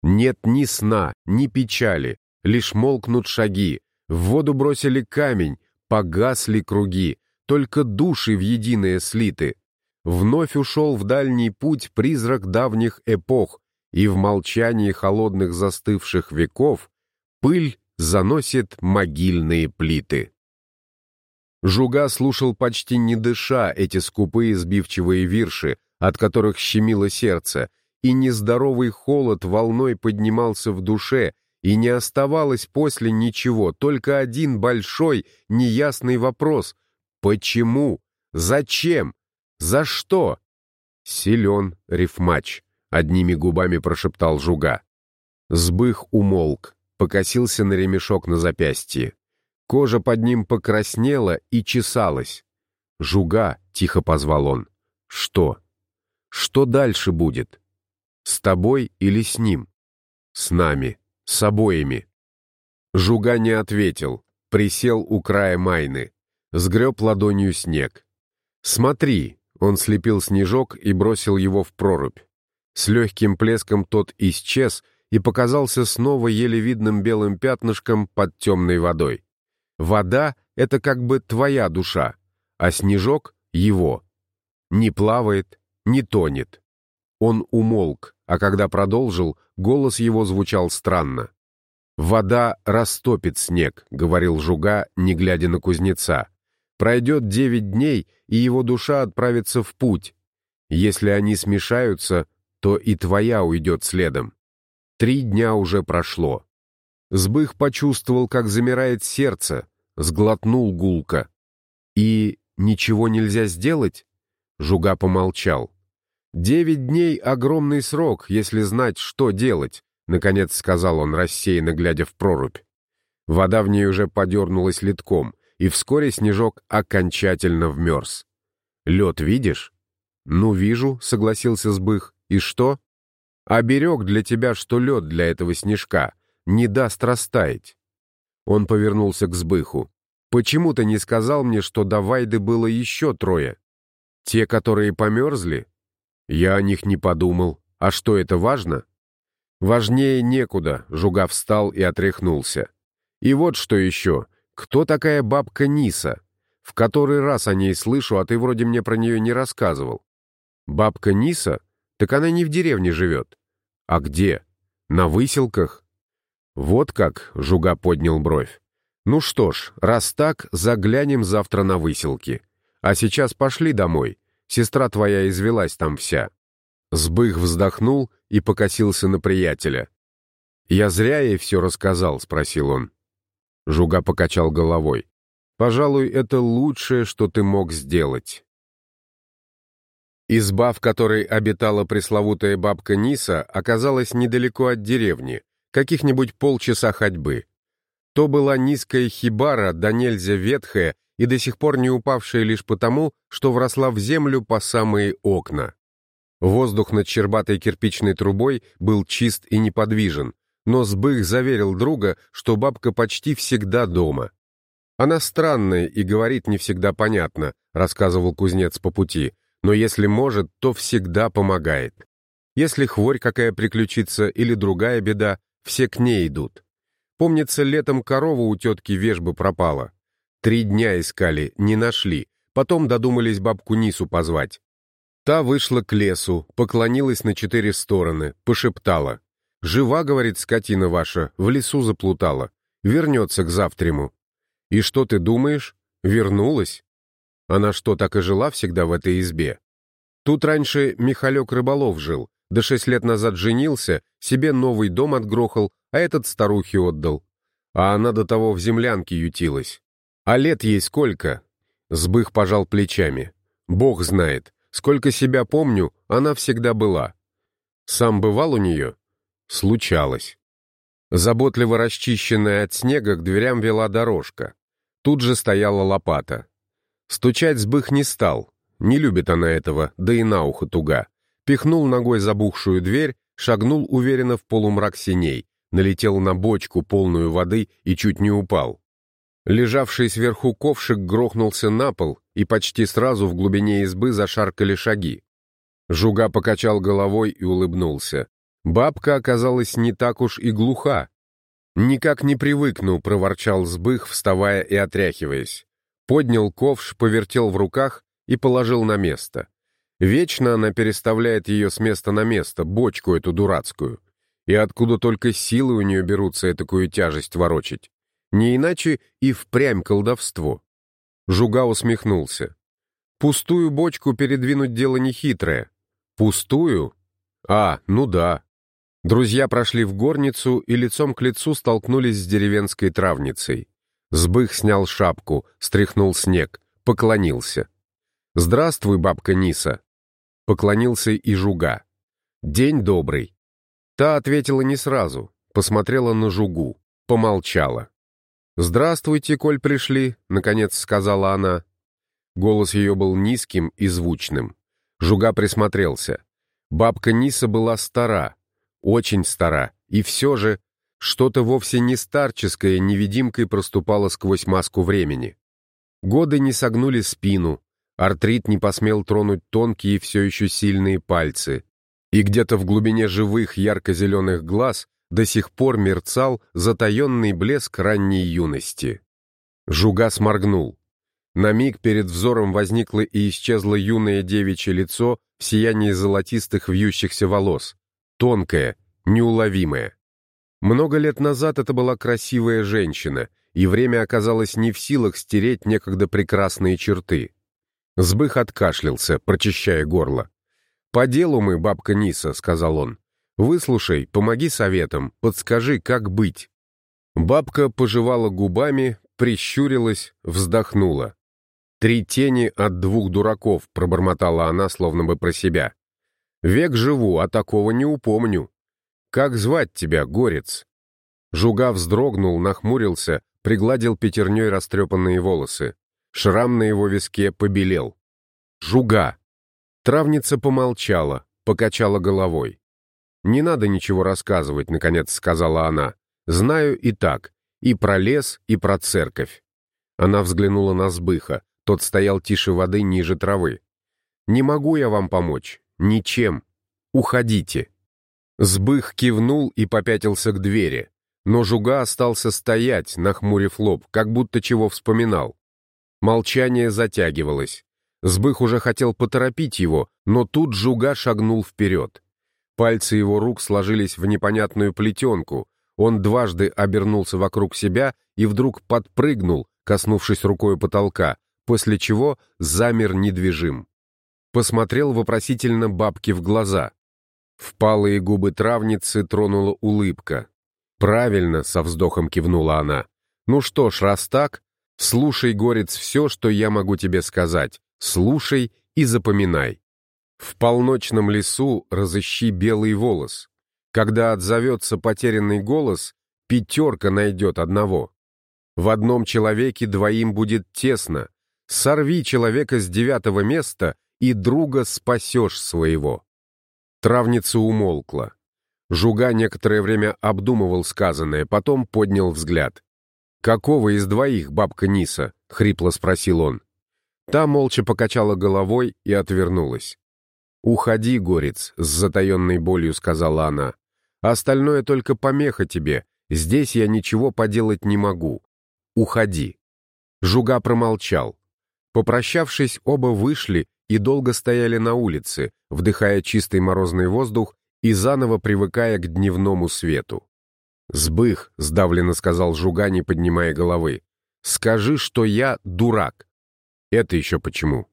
Нет ни сна, ни печали, лишь молкнут шаги, в воду бросили камень, погасли круги, только души в единое слиты. Вновь ушел в дальний путь призрак давних эпох, и в молчании холодных застывших веков пыль заносит могильные плиты. Жуга слушал почти не дыша эти скупые сбивчивые вирши, от которых щемило сердце, и нездоровый холод волной поднимался в душе, и не оставалось после ничего, только один большой, неясный вопрос. Почему? Зачем? За что? Силен рифмач, одними губами прошептал Жуга. Сбых умолк, покосился на ремешок на запястье. Кожа под ним покраснела и чесалась. «Жуга!» — тихо позвал он. «Что? Что дальше будет? С тобой или с ним?» «С нами. С обоими». Жуга не ответил, присел у края майны, сгреб ладонью снег. «Смотри!» — он слепил снежок и бросил его в прорубь. С легким плеском тот исчез и показался снова еле видным белым пятнышком под темной водой. Вода — это как бы твоя душа, а снежок — его. Не плавает, не тонет. Он умолк, а когда продолжил, голос его звучал странно. «Вода растопит снег», — говорил Жуга, не глядя на кузнеца. «Пройдет девять дней, и его душа отправится в путь. Если они смешаются, то и твоя уйдет следом. Три дня уже прошло. Сбых почувствовал, как замирает сердце, сглотнул гулко. «И ничего нельзя сделать?» Жуга помолчал. «Девять дней — огромный срок, если знать, что делать», — наконец сказал он, рассеянно глядя в прорубь. Вода в ней уже подернулась литком, и вскоре снежок окончательно вмерз. «Лед видишь?» «Ну, вижу», — согласился Сбых. «И что?» «Оберег для тебя, что лед для этого снежка не даст растаять». Он повернулся к Сбыху. «Почему ты не сказал мне, что до Вайды было еще трое? Те, которые померзли?» «Я о них не подумал. А что, это важно?» «Важнее некуда», — Жуга встал и отряхнулся. «И вот что еще. Кто такая бабка Ниса? В который раз о ней слышу, а ты вроде мне про нее не рассказывал». «Бабка Ниса? Так она не в деревне живет». «А где? На выселках?» «Вот как», — Жуга поднял бровь. «Ну что ж, раз так, заглянем завтра на выселки. А сейчас пошли домой. Сестра твоя извелась там вся». Сбых вздохнул и покосился на приятеля. «Я зря ей все рассказал?» — спросил он. Жуга покачал головой. «Пожалуй, это лучшее, что ты мог сделать». Изба, в которой обитала пресловутая бабка Ниса, оказалась недалеко от деревни, каких-нибудь полчаса ходьбы. То была низкая хибара, да нельзя ветхая и до сих пор не упавшая лишь потому, что вросла в землю по самые окна. Воздух над чербатой кирпичной трубой был чист и неподвижен, но Сбых заверил друга, что бабка почти всегда дома. «Она странная и говорит не всегда понятно», — рассказывал кузнец по пути, «но если может, то всегда помогает. Если хворь какая приключится или другая беда, все к ней идут. Помнится, летом корова у тетки вежбы пропала. Три дня искали, не нашли. Потом додумались бабку Нису позвать. Та вышла к лесу, поклонилась на четыре стороны, пошептала. «Жива, — говорит скотина ваша, — в лесу заплутала. Вернется к завтраму». «И что ты думаешь? Вернулась?» Она что, так и жила всегда в этой избе? Тут раньше Михалек Рыболов жил, да шесть лет назад женился, себе новый дом отгрохал, а этот старухе отдал. А она до того в землянке ютилась. А лет ей сколько? Сбых пожал плечами. Бог знает. Сколько себя помню, она всегда была. Сам бывал у нее? Случалось. Заботливо расчищенная от снега к дверям вела дорожка. Тут же стояла лопата. Стучать сбых не стал. Не любит она этого, да и на ухо туга пихнул ногой забухшую дверь, шагнул уверенно в полумрак синей, налетел на бочку, полную воды, и чуть не упал. Лежавший сверху ковшик грохнулся на пол, и почти сразу в глубине избы зашаркали шаги. Жуга покачал головой и улыбнулся. Бабка оказалась не так уж и глуха. «Никак не привыкну», — проворчал Сбых, вставая и отряхиваясь. Поднял ковш, повертел в руках и положил на место. Вечно она переставляет ее с места на место, бочку эту дурацкую. И откуда только силы у нее берутся и такую тяжесть ворочить. Не иначе и впрямь колдовство. Жуга усмехнулся. Пустую бочку передвинуть дело нехитрое. Пустую? А, ну да. Друзья прошли в горницу и лицом к лицу столкнулись с деревенской травницей. Сбых снял шапку, стряхнул снег, поклонился. «Здравствуй, бабка Ниса!» Поклонился и Жуга. «День добрый!» Та ответила не сразу, посмотрела на Жугу, помолчала. «Здравствуйте, коль пришли», — наконец сказала она. Голос ее был низким и звучным. Жуга присмотрелся. Бабка Ниса была стара, очень стара, и все же что-то вовсе не старческое невидимкой проступало сквозь маску времени. Годы не согнули спину, артрит не посмел тронуть тонкие все еще сильные пальцы, и где-то в глубине живых ярко-зеленых глаз до сих пор мерцал затаенный блеск ранней юности. Жуга сморгнул. На миг перед взором возникло и исчезло юное девичье лицо в сиянии золотистых вьющихся волос. Тонкое, неуловимое. Много лет назад это была красивая женщина, и время оказалось не в силах стереть некогда прекрасные черты. Сбых откашлялся, прочищая горло. «По делу мы, бабка Ниса», — сказал он. «Выслушай, помоги советом, подскажи, как быть». Бабка пожевала губами, прищурилась, вздохнула. «Три тени от двух дураков», — пробормотала она, словно бы про себя. «Век живу, а такого не упомню. Как звать тебя, горец?» Жуга вздрогнул, нахмурился, пригладил пятерней растрепанные волосы. Шрам на его виске побелел. «Жуга!» Травница помолчала, покачала головой. «Не надо ничего рассказывать», — наконец сказала она. «Знаю и так, и про лес, и про церковь». Она взглянула на Сбыха. Тот стоял тише воды ниже травы. «Не могу я вам помочь. Ничем. Уходите». Сбых кивнул и попятился к двери. Но Жуга остался стоять, нахмурив лоб, как будто чего вспоминал. Молчание затягивалось. Сбых уже хотел поторопить его, но тут Жуга шагнул вперед. Пальцы его рук сложились в непонятную плетенку. Он дважды обернулся вокруг себя и вдруг подпрыгнул, коснувшись рукой потолка, после чего замер недвижим. Посмотрел вопросительно бабке в глаза. Впалые губы травницы тронула улыбка. «Правильно», — со вздохом кивнула она. «Ну что ж, раз так, слушай, горец, все, что я могу тебе сказать. Слушай и запоминай. В полночном лесу разыщи белый волос. Когда отзовется потерянный голос, пятерка найдет одного. В одном человеке двоим будет тесно, Сорви человека с девятого места, и друга спасешь своего. Травница умолкла. Жуга некоторое время обдумывал сказанное, потом поднял взгляд. «Какого из двоих бабка Ниса?» — хрипло спросил он. Та молча покачала головой и отвернулась. «Уходи, горец», — с затаенной болью сказала она. «Остальное только помеха тебе. Здесь я ничего поделать не могу. Уходи». Жуга промолчал. Попрощавшись, оба вышли и долго стояли на улице, вдыхая чистый морозный воздух и заново привыкая к дневному свету. «Сбых», — сдавленно сказал Жуга, не поднимая головы, — «скажи, что я дурак». «Это еще почему?»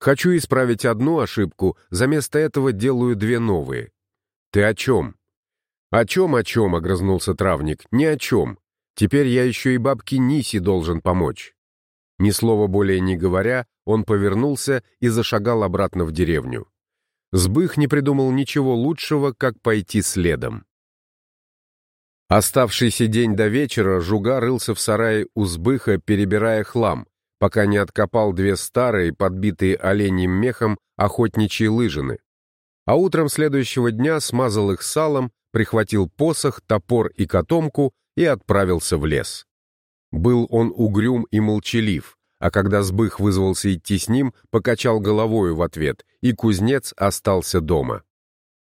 «Хочу исправить одну ошибку, за место этого делаю две новые». «Ты о чем?» «О чем, о чем?» — огрызнулся травник. «Ни о чем. Теперь я еще и бабке Ниси должен помочь». Ни слова более не говоря, он повернулся и зашагал обратно в деревню. Сбых не придумал ничего лучшего, как пойти следом. Оставшийся день до вечера Жуга рылся в сарае у Сбыха, перебирая хлам, пока не откопал две старые, подбитые оленьим мехом, охотничьи лыжины. А утром следующего дня смазал их салом, прихватил посох, топор и котомку и отправился в лес. Был он угрюм и молчалив, а когда Сбых вызвался идти с ним, покачал головою в ответ, и кузнец остался дома.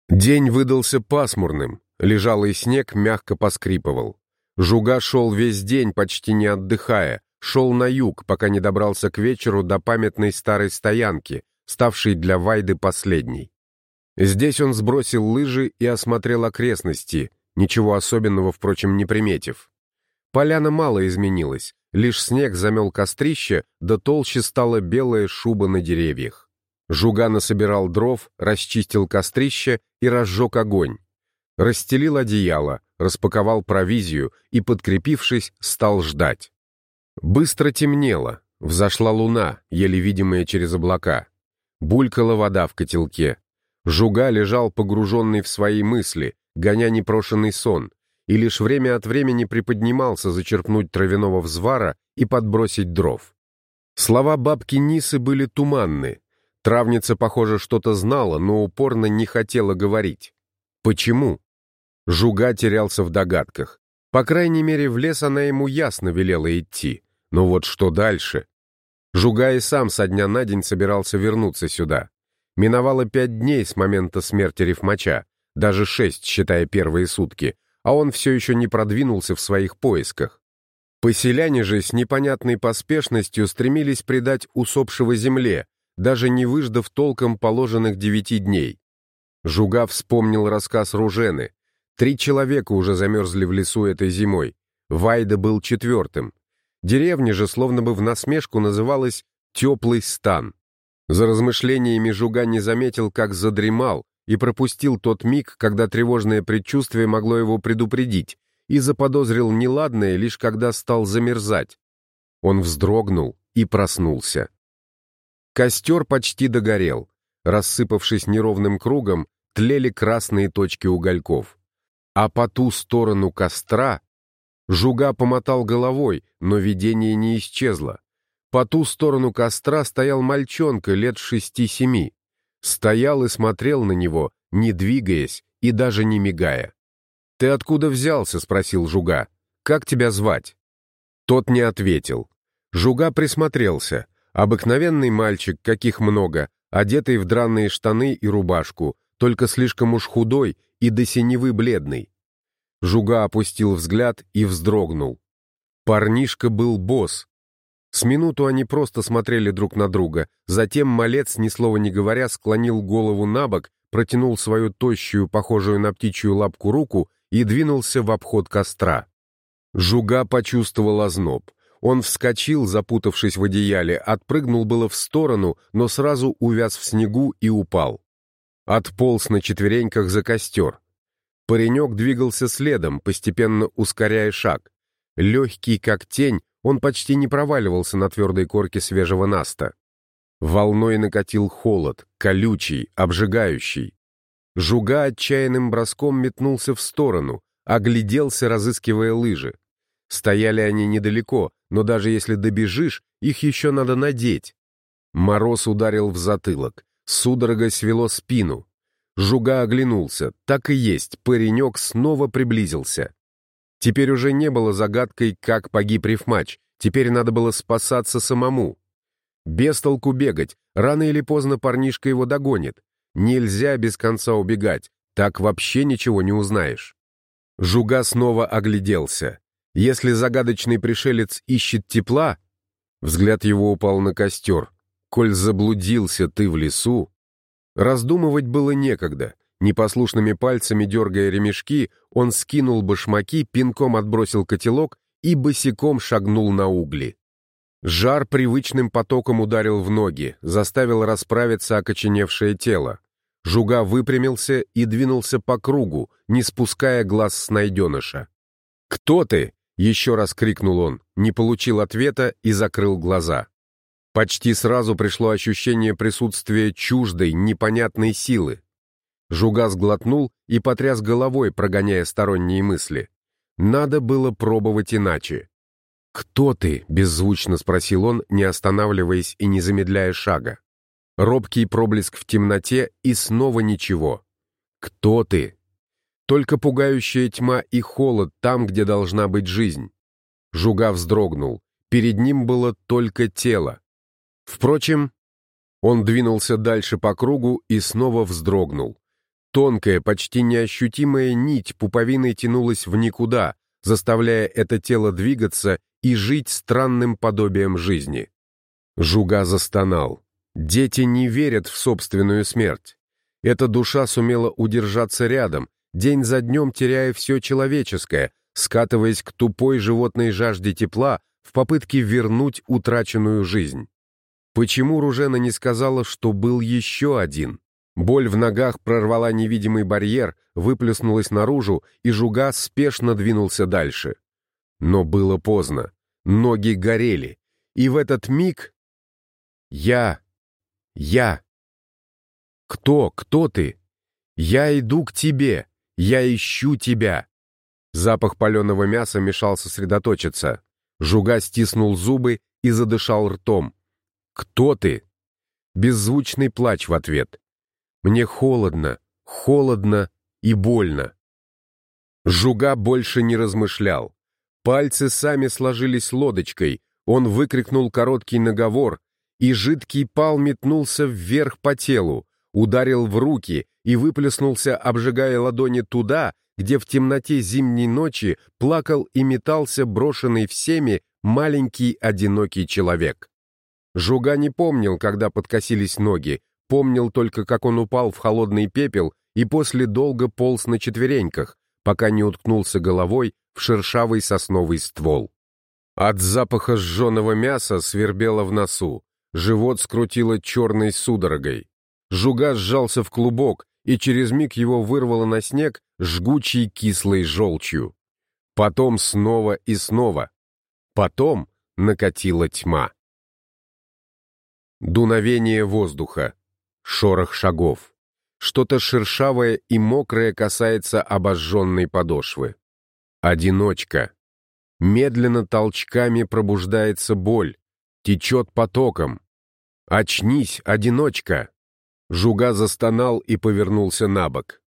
День выдался пасмурным, лежалый снег мягко поскрипывал. Жуга шел весь день, почти не отдыхая, шел на юг, пока не добрался к вечеру до памятной старой стоянки, ставшей для Вайды последней. Здесь он сбросил лыжи и осмотрел окрестности, ничего особенного, впрочем, не приметив. Поляна мало изменилась, лишь снег замел кострище, да толще стала белая шуба на деревьях. Жуга насобирал дров, расчистил кострище и разжег огонь. Расстелил одеяло, распаковал провизию и, подкрепившись, стал ждать. Быстро темнело, взошла луна, еле видимая через облака. Булькала вода в котелке. Жуга лежал погруженный в свои мысли, гоня непрошенный сон, и лишь время от времени приподнимался зачерпнуть травяного взвара и подбросить дров. Слова бабки Нисы были туманны. Травница, похоже, что-то знала, но упорно не хотела говорить. Почему? Жуга терялся в догадках. По крайней мере, в лес она ему ясно велела идти. Но вот что дальше? Жуга и сам со дня на день собирался вернуться сюда. Миновало пять дней с момента смерти Рифмача, даже шесть, считая первые сутки, а он все еще не продвинулся в своих поисках. Поселяне же с непонятной поспешностью стремились предать усопшего земле, даже не выждав толком положенных девяти дней. Жуга вспомнил рассказ Ружены. Три человека уже замерзли в лесу этой зимой. Вайда был четвертым. Деревня же словно бы в насмешку называлась «теплый стан». За размышлениями Жуга не заметил, как задремал, и пропустил тот миг, когда тревожное предчувствие могло его предупредить, и заподозрил неладное, лишь когда стал замерзать. Он вздрогнул и проснулся. Костер почти догорел. Рассыпавшись неровным кругом, тлели красные точки угольков. А по ту сторону костра Жуга помотал головой, но видение не исчезло. По ту сторону костра стоял мальчонка лет шести-семи стоял и смотрел на него, не двигаясь и даже не мигая. «Ты откуда взялся?» — спросил Жуга. «Как тебя звать?» Тот не ответил. Жуга присмотрелся. Обыкновенный мальчик, каких много, одетый в драные штаны и рубашку, только слишком уж худой и до синевы бледный. Жуга опустил взгляд и вздрогнул. Парнишка был босс, с минуту они просто смотрели друг на друга, затем малец, ни слова не говоря, склонил голову на бок, протянул свою тощую, похожую на птичью лапку руку и двинулся в обход костра. Жуга почувствовал озноб. Он вскочил, запутавшись в одеяле, отпрыгнул было в сторону, но сразу увяз в снегу и упал. Отполз на четвереньках за костер. Паренек двигался следом, постепенно ускоряя шаг. Легкий, как тень, он почти не проваливался на твердой корке свежего наста. Волной накатил холод, колючий, обжигающий. Жуга отчаянным броском метнулся в сторону, огляделся, разыскивая лыжи. Стояли они недалеко, но даже если добежишь, их еще надо надеть. Мороз ударил в затылок, судорога свело спину. Жуга оглянулся, так и есть, паренек снова приблизился. Теперь уже не было загадкой, как погиб рифмач, теперь надо было спасаться самому. Без толку бегать, рано или поздно парнишка его догонит. Нельзя без конца убегать, так вообще ничего не узнаешь. Жуга снова огляделся. Если загадочный пришелец ищет тепла, взгляд его упал на костер. Коль заблудился ты в лесу, раздумывать было некогда. Непослушными пальцами дергая ремешки, он скинул башмаки, пинком отбросил котелок и босиком шагнул на угли. Жар привычным потоком ударил в ноги, заставил расправиться окоченевшее тело. Жуга выпрямился и двинулся по кругу, не спуская глаз с найденыша. «Кто ты?» — еще раз крикнул он, не получил ответа и закрыл глаза. Почти сразу пришло ощущение присутствия чуждой, непонятной силы. Жуга сглотнул и потряс головой, прогоняя сторонние мысли. Надо было пробовать иначе. «Кто ты?» — беззвучно спросил он, не останавливаясь и не замедляя шага. Робкий проблеск в темноте и снова ничего. «Кто ты?» Только пугающая тьма и холод там, где должна быть жизнь. Жуга вздрогнул. Перед ним было только тело. Впрочем, он двинулся дальше по кругу и снова вздрогнул. Тонкая, почти неощутимая нить пуповиной тянулась в никуда, заставляя это тело двигаться и жить странным подобием жизни. Жуга застонал. Дети не верят в собственную смерть. Эта душа сумела удержаться рядом, день за днем теряя все человеческое, скатываясь к тупой животной жажде тепла в попытке вернуть утраченную жизнь. Почему Ружена не сказала, что был еще один? Боль в ногах прорвала невидимый барьер, выплеснулась наружу, и Жуга спешно двинулся дальше. Но было поздно. Ноги горели. И в этот миг... Я... Я... Кто? Кто ты? Я иду к тебе. Я ищу тебя. Запах паленого мяса мешал сосредоточиться. Жуга стиснул зубы и задышал ртом. «Кто ты?» Беззвучный плач в ответ. «Мне холодно, холодно и больно». Жуга больше не размышлял. Пальцы сами сложились лодочкой, он выкрикнул короткий наговор, и жидкий пал метнулся вверх по телу, ударил в руки и выплеснулся, обжигая ладони туда, где в темноте зимней ночи плакал и метался брошенный всеми маленький одинокий человек. Жуга не помнил, когда подкосились ноги, помнил только, как он упал в холодный пепел и после долго полз на четвереньках, пока не уткнулся головой в шершавый сосновый ствол. От запаха сжженного мяса свербело в носу, живот скрутило черной судорогой. Жуга сжался в клубок, и через миг его вырвало на снег жгучей кислой желчью. Потом снова и снова. Потом накатила тьма. Дуновение воздуха. Шорох шагов. Что-то шершавое и мокрое касается обожженной подошвы. Одиночка. Медленно толчками пробуждается боль. Течет потоком. «Очнись, одиночка!» Жуга застонал и повернулся на бок.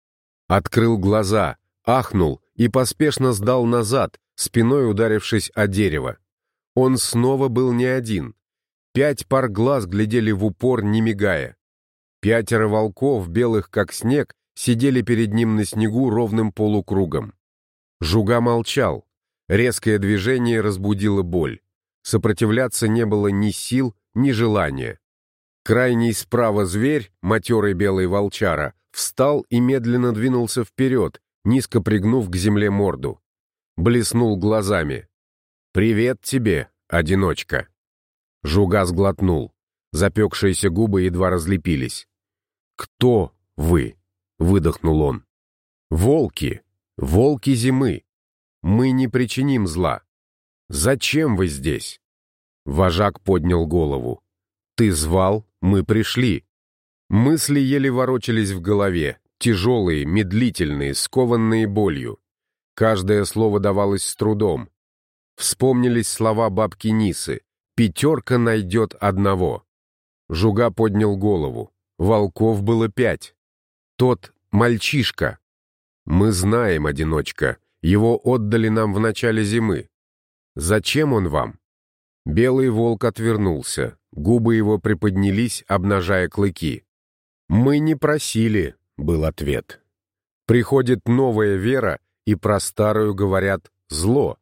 Открыл глаза, ахнул и поспешно сдал назад, спиной ударившись о дерево. Он снова был не один. Пять пар глаз глядели в упор, не мигая. Пятеро волков, белых как снег, сидели перед ним на снегу ровным полукругом. Жуга молчал. Резкое движение разбудило боль. Сопротивляться не было ни сил, ни желания. Крайний справа зверь, матерый белый волчара, встал и медленно двинулся вперед, низко пригнув к земле морду. Блеснул глазами. «Привет тебе, одиночка!» Жуга сглотнул. Запекшиеся губы едва разлепились. «Кто вы?» — выдохнул он. «Волки! Волки зимы! Мы не причиним зла. Зачем вы здесь?» Вожак поднял голову. «Ты звал, мы пришли». Мысли еле ворочались в голове, тяжелые, медлительные, скованные болью. Каждое слово давалось с трудом. Вспомнились слова бабки Нисы. «Пятерка найдет одного». Жуга поднял голову. Волков было пять. Тот мальчишка. Мы знаем, одиночка. Его отдали нам в начале зимы. Зачем он вам? Белый волк отвернулся. Губы его приподнялись, обнажая клыки. «Мы не просили», — был ответ. Приходит новая вера, и про старую говорят «зло»,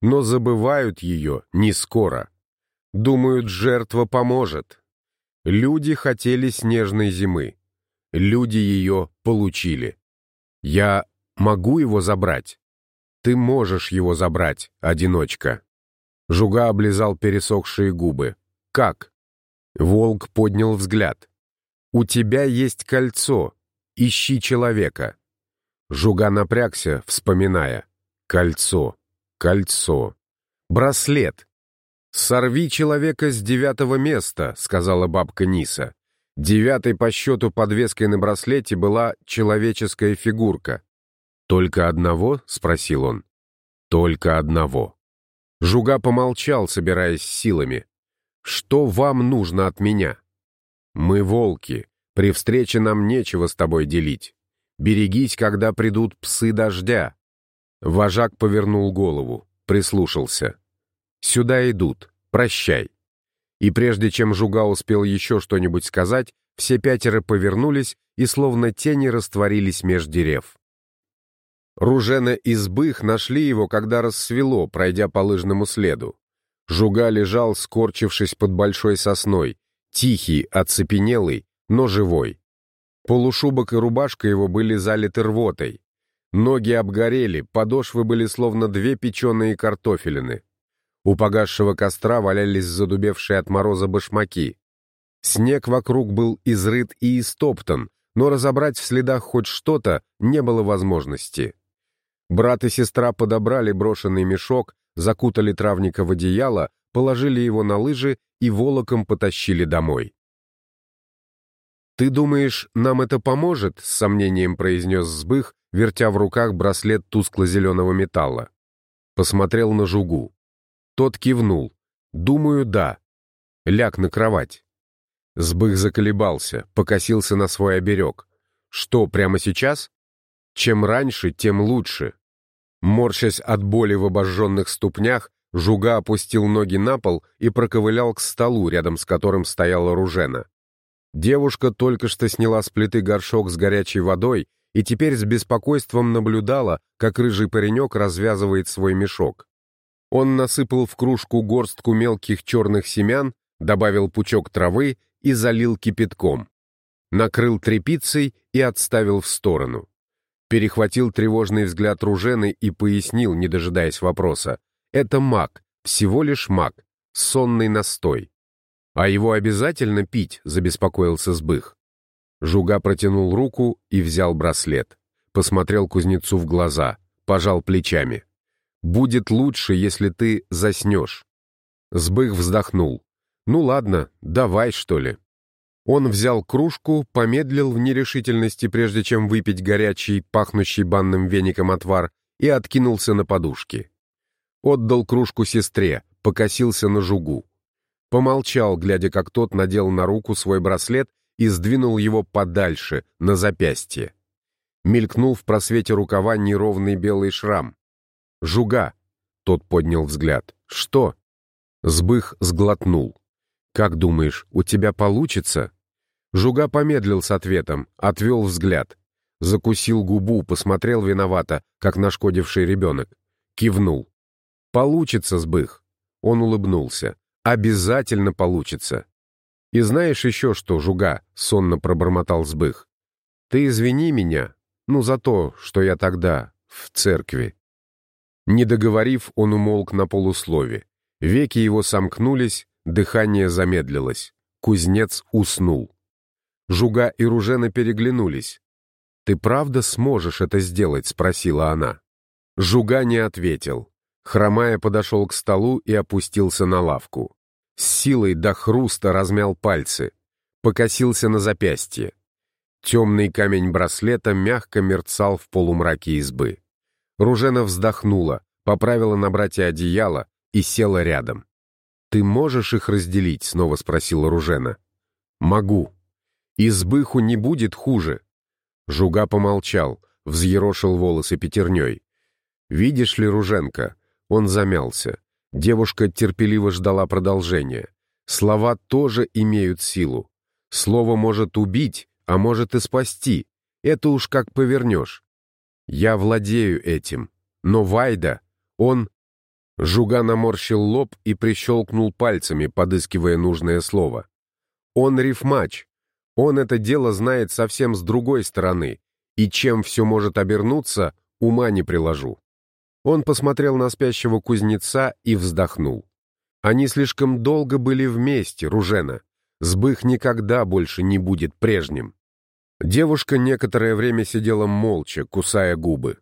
но забывают ее не скоро. Думают, жертва поможет. Люди хотели снежной зимы. Люди ее получили. Я могу его забрать? Ты можешь его забрать, одиночка. Жуга облизал пересохшие губы. Как? Волк поднял взгляд. «У тебя есть кольцо. Ищи человека». Жуга напрягся, вспоминая. «Кольцо, кольцо, браслет». «Сорви человека с девятого места», — сказала бабка Ниса. Девятой по счету подвеской на браслете была человеческая фигурка. «Только одного?» — спросил он. «Только одного». Жуга помолчал, собираясь силами. Что вам нужно от меня? Мы волки. При встрече нам нечего с тобой делить. Берегись, когда придут псы дождя. Вожак повернул голову, прислушался. Сюда идут. Прощай. И прежде чем Жуга успел еще что-нибудь сказать, все пятеро повернулись и словно тени растворились меж дерев. Ружена и Сбых нашли его, когда рассвело, пройдя по лыжному следу. Жуга лежал, скорчившись под большой сосной, тихий, оцепенелый, но живой. Полушубок и рубашка его были залиты рвотой. Ноги обгорели, подошвы были словно две печеные картофелины. У погасшего костра валялись задубевшие от мороза башмаки. Снег вокруг был изрыт и истоптан, но разобрать в следах хоть что-то не было возможности. Брат и сестра подобрали брошенный мешок, закутали травника в одеяло, положили его на лыжи и волоком потащили домой. «Ты думаешь, нам это поможет?» — с сомнением произнес Сбых, вертя в руках браслет тускло-зеленого металла. Посмотрел на Жугу. Тот кивнул. «Думаю, да. Ляг на кровать». Сбых заколебался, покосился на свой оберег. «Что, прямо сейчас?» «Чем раньше, тем лучше». Морщась от боли в обожженных ступнях, Жуга опустил ноги на пол и проковылял к столу, рядом с которым стояла Ружена. Девушка только что сняла с плиты горшок с горячей водой и теперь с беспокойством наблюдала, как рыжий паренек развязывает свой мешок. Он насыпал в кружку горстку мелких черных семян, добавил пучок травы и залил кипятком. Накрыл тряпицей и отставил в сторону. Перехватил тревожный взгляд Ружены и пояснил, не дожидаясь вопроса. Это маг, всего лишь маг, сонный настой. «А его обязательно пить?» — забеспокоился Сбых. Жуга протянул руку и взял браслет. Посмотрел кузнецу в глаза, пожал плечами. «Будет лучше, если ты заснешь». Сбых вздохнул. «Ну ладно, давай, что ли». Он взял кружку, помедлил в нерешительности, прежде чем выпить горячий, пахнущий банным веником отвар, и откинулся на подушки. Отдал кружку сестре, покосился на жугу. Помолчал, глядя, как тот надел на руку свой браслет и сдвинул его подальше, на запястье. Мелькнул в просвете рукава неровный белый шрам. «Жуга!» — тот поднял взгляд. «Что?» Сбых сглотнул. «Как думаешь, у тебя получится?» Жуга помедлил с ответом, отвел взгляд. Закусил губу, посмотрел виновато, как нашкодивший ребенок. Кивнул. «Получится, Сбых!» Он улыбнулся. Обязательно получится. И знаешь еще что, Жуга, сонно пробормотал Сбых. Ты извини меня, ну, за то, что я тогда в церкви. Не договорив, он умолк на полуслове. Веки его сомкнулись, дыхание замедлилось. Кузнец уснул. Жуга и Ружена переглянулись. «Ты правда сможешь это сделать?» — спросила она. Жуга не ответил. Хромая подошел к столу и опустился на лавку. С силой до хруста размял пальцы. Покосился на запястье. Темный камень браслета мягко мерцал в полумраке избы. Ружена вздохнула, поправила на брате одеяло и села рядом. «Ты можешь их разделить?» — снова спросила Ружена. «Могу. Избыху не будет хуже». Жуга помолчал, взъерошил волосы пятерней. «Видишь ли, Руженка, он замялся. Девушка терпеливо ждала продолжения. Слова тоже имеют силу. Слово может убить, а может и спасти. Это уж как повернешь. Я владею этим. Но Вайда, он... Жуга наморщил лоб и прищелкнул пальцами, подыскивая нужное слово. Он рифмач. Он это дело знает совсем с другой стороны. И чем все может обернуться, ума не приложу. Он посмотрел на спящего кузнеца и вздохнул. Они слишком долго были вместе, Ружена. Сбых никогда больше не будет прежним. Девушка некоторое время сидела молча, кусая губы.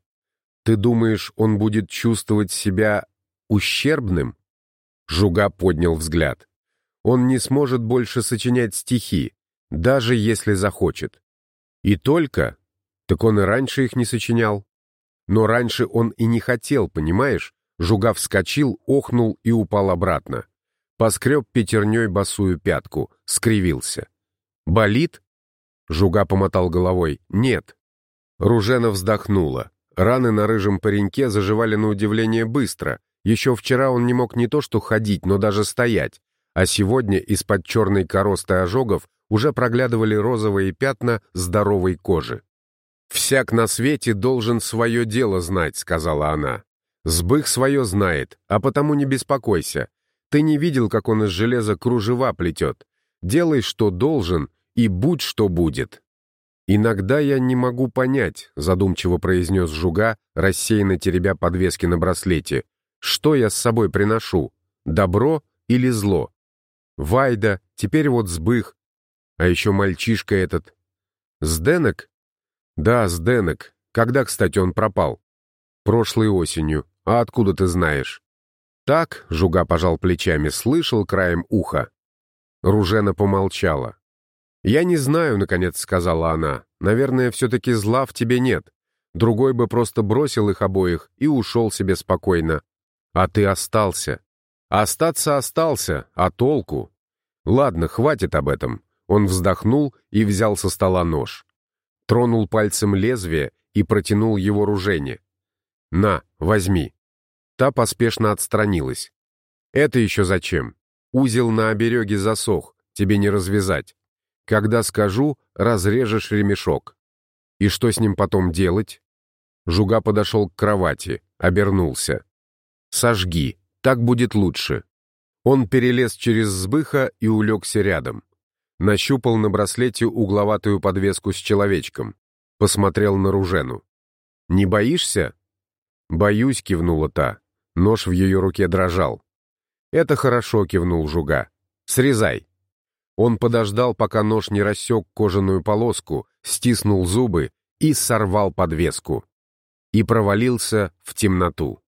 «Ты думаешь, он будет чувствовать себя ущербным?» Жуга поднял взгляд. «Он не сможет больше сочинять стихи, даже если захочет. И только... Так он и раньше их не сочинял. Но раньше он и не хотел, понимаешь? Жуга вскочил, охнул и упал обратно. Поскреб пятерней босую пятку, скривился. «Болит?» Жуга помотал головой. «Нет». Ружена вздохнула. Раны на рыжем пареньке заживали на удивление быстро. Еще вчера он не мог не то что ходить, но даже стоять. А сегодня из-под черной коросты ожогов уже проглядывали розовые пятна здоровой кожи. «Всяк на свете должен свое дело знать», — сказала она. «Сбых свое знает, а потому не беспокойся. Ты не видел, как он из железа кружева плетет. Делай, что должен, и будь, что будет. «Иногда я не могу понять», — задумчиво произнес Жуга, рассеянно теребя подвески на браслете, «что я с собой приношу, добро или зло? Вайда, теперь вот сбых, а еще мальчишка этот. Сденок? Да, Сденок. Когда, кстати, он пропал? Прошлой осенью. А откуда ты знаешь? Так, Жуга пожал плечами, слышал краем уха. Ружена помолчала. «Я не знаю», — наконец сказала она. «Наверное, все-таки зла в тебе нет. Другой бы просто бросил их обоих и ушел себе спокойно. А ты остался. Остаться остался, а толку? Ладно, хватит об этом». Он вздохнул и взял со стола нож. Тронул пальцем лезвие и протянул его ружене. «На, возьми». Та поспешно отстранилась. «Это еще зачем? Узел на обереге засох, тебе не развязать. Когда скажу, разрежешь ремешок. И что с ним потом делать? Жуга подошел к кровати, обернулся. Сожги, так будет лучше. Он перелез через сбыха и улегся рядом. Нащупал на браслете угловатую подвеску с человечком. Посмотрел на Ружену. «Не боишься?» «Боюсь», — кивнула та. Нож в ее руке дрожал. «Это хорошо», — кивнул Жуга. «Срезай». Он подождал, пока нож не рассек кожаную полоску, стиснул зубы и сорвал подвеску. И провалился в темноту.